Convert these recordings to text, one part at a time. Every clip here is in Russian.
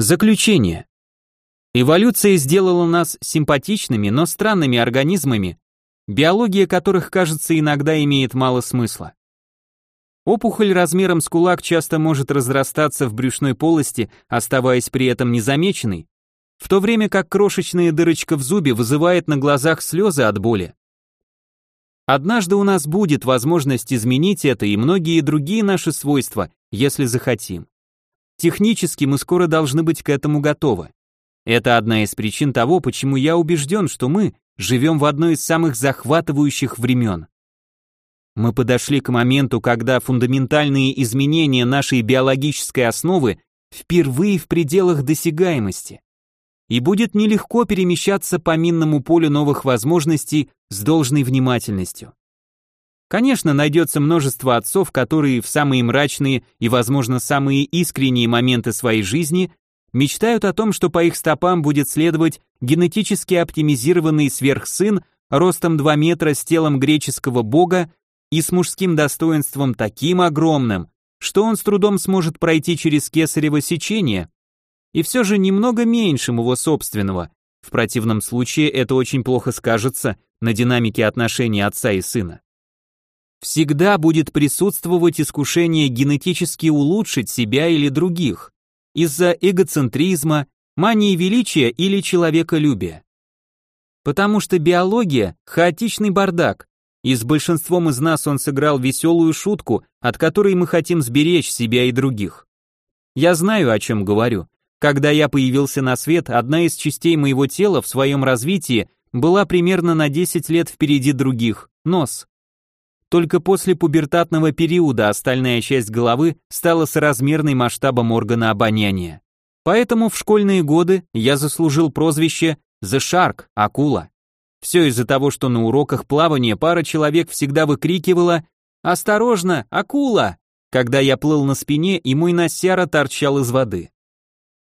Заключение. Эволюция сделала нас симпатичными, но странными организмами, биология которых, кажется, иногда имеет мало смысла. Опухоль размером с кулак часто может разрастаться в брюшной полости, оставаясь при этом незамеченной, в то время как крошечная дырочка в зубе вызывает на глазах слезы от боли. Однажды у нас будет возможность изменить это и многие другие наши свойства, если захотим. Технически мы скоро должны быть к этому готовы. Это одна из причин того, почему я убежден, что мы живем в одно из самых захватывающих времен. Мы подошли к моменту, когда фундаментальные изменения нашей биологической основы впервые в пределах досягаемости. И будет нелегко перемещаться по минному полю новых возможностей с должной внимательностью. Конечно, найдется множество отцов, которые в самые мрачные и, возможно, самые искренние моменты своей жизни мечтают о том, что по их стопам будет следовать генетически оптимизированный сверхсын ростом 2 метра с телом греческого бога и с мужским достоинством таким огромным, что он с трудом сможет пройти через кесарево сечение, и все же немного меньшим его собственного. В противном случае это очень плохо скажется на динамике отношений отца и сына. Всегда будет присутствовать искушение генетически улучшить себя или других из-за эгоцентризма, мании величия или человеколюбия. Потому что биология – хаотичный бардак, и с большинством из нас он сыграл веселую шутку, от которой мы хотим сберечь себя и других. Я знаю, о чем говорю. Когда я появился на свет, одна из частей моего тела в своем развитии была примерно на 10 лет впереди других – нос. Только после пубертатного периода остальная часть головы стала соразмерной масштабом органа обоняния. Поэтому в школьные годы я заслужил прозвище «The Shark» – акула. Все из-за того, что на уроках плавания пара человек всегда выкрикивала «Осторожно, акула!», когда я плыл на спине и мой носяра торчал из воды.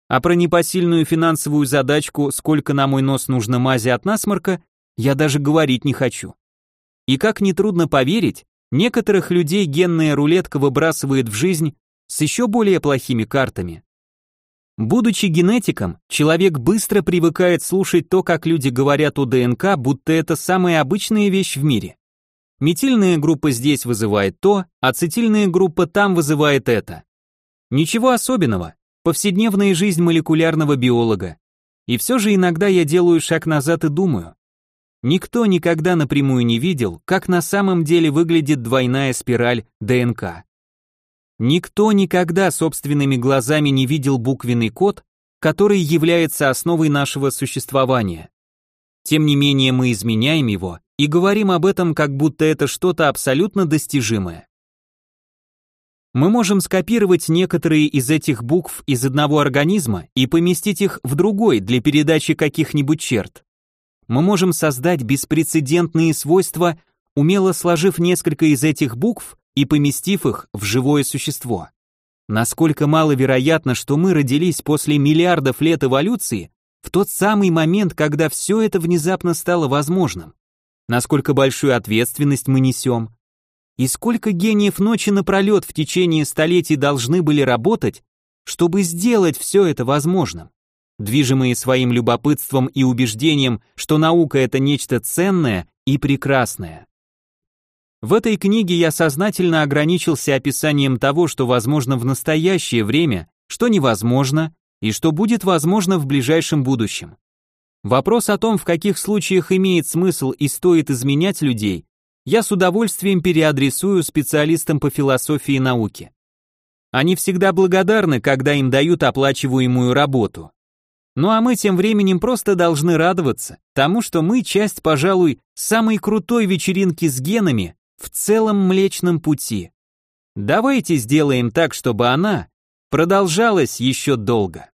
А про непосильную финансовую задачку, сколько на мой нос нужно мази от насморка, я даже говорить не хочу. И как нетрудно поверить, некоторых людей генная рулетка выбрасывает в жизнь с еще более плохими картами. Будучи генетиком, человек быстро привыкает слушать то, как люди говорят о ДНК, будто это самая обычная вещь в мире. Метильная группа здесь вызывает то, ацетильная группа там вызывает это. Ничего особенного, повседневная жизнь молекулярного биолога. И все же иногда я делаю шаг назад и думаю. Никто никогда напрямую не видел, как на самом деле выглядит двойная спираль ДНК. Никто никогда собственными глазами не видел буквенный код, который является основой нашего существования. Тем не менее мы изменяем его и говорим об этом, как будто это что-то абсолютно достижимое. Мы можем скопировать некоторые из этих букв из одного организма и поместить их в другой для передачи каких-нибудь черт. Мы можем создать беспрецедентные свойства, умело сложив несколько из этих букв и поместив их в живое существо. Насколько маловероятно, что мы родились после миллиардов лет эволюции в тот самый момент, когда все это внезапно стало возможным. Насколько большую ответственность мы несем. И сколько гениев ночи напролет в течение столетий должны были работать, чтобы сделать все это возможным. Движимые своим любопытством и убеждением, что наука это нечто ценное и прекрасное. В этой книге я сознательно ограничился описанием того, что возможно в настоящее время, что невозможно и что будет возможно в ближайшем будущем. Вопрос о том, в каких случаях имеет смысл и стоит изменять людей, я с удовольствием переадресую специалистам по философии науки. Они всегда благодарны, когда им дают оплачиваемую работу. Ну а мы тем временем просто должны радоваться тому, что мы часть, пожалуй, самой крутой вечеринки с генами, в целом Млечном Пути. Давайте сделаем так, чтобы она продолжалась еще долго.